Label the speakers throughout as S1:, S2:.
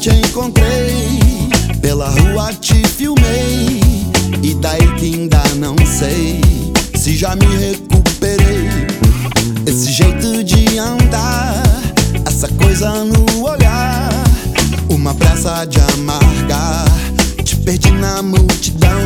S1: te encontrei, pela rua te filmei, e daí que ainda não sei se já me recuperei. Esse jeito de andar, essa coisa no olhar, uma pressa de amargar, te perdi na multidão.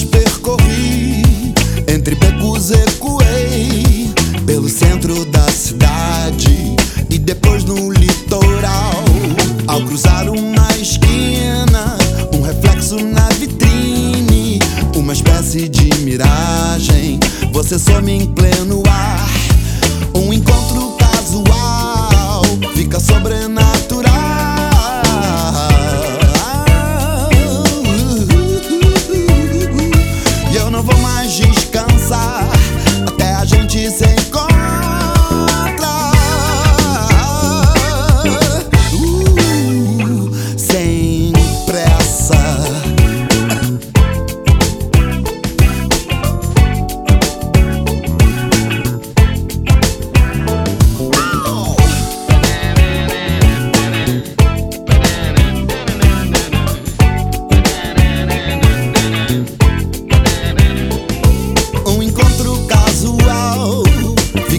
S1: Percorri, entre becos ecoei, pelo centro da cidade e depois no litoral. Ao cruzar uma esquina, um reflexo na vitrine, uma espécie de miragem. Você some em pleno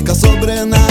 S1: música sobre nada.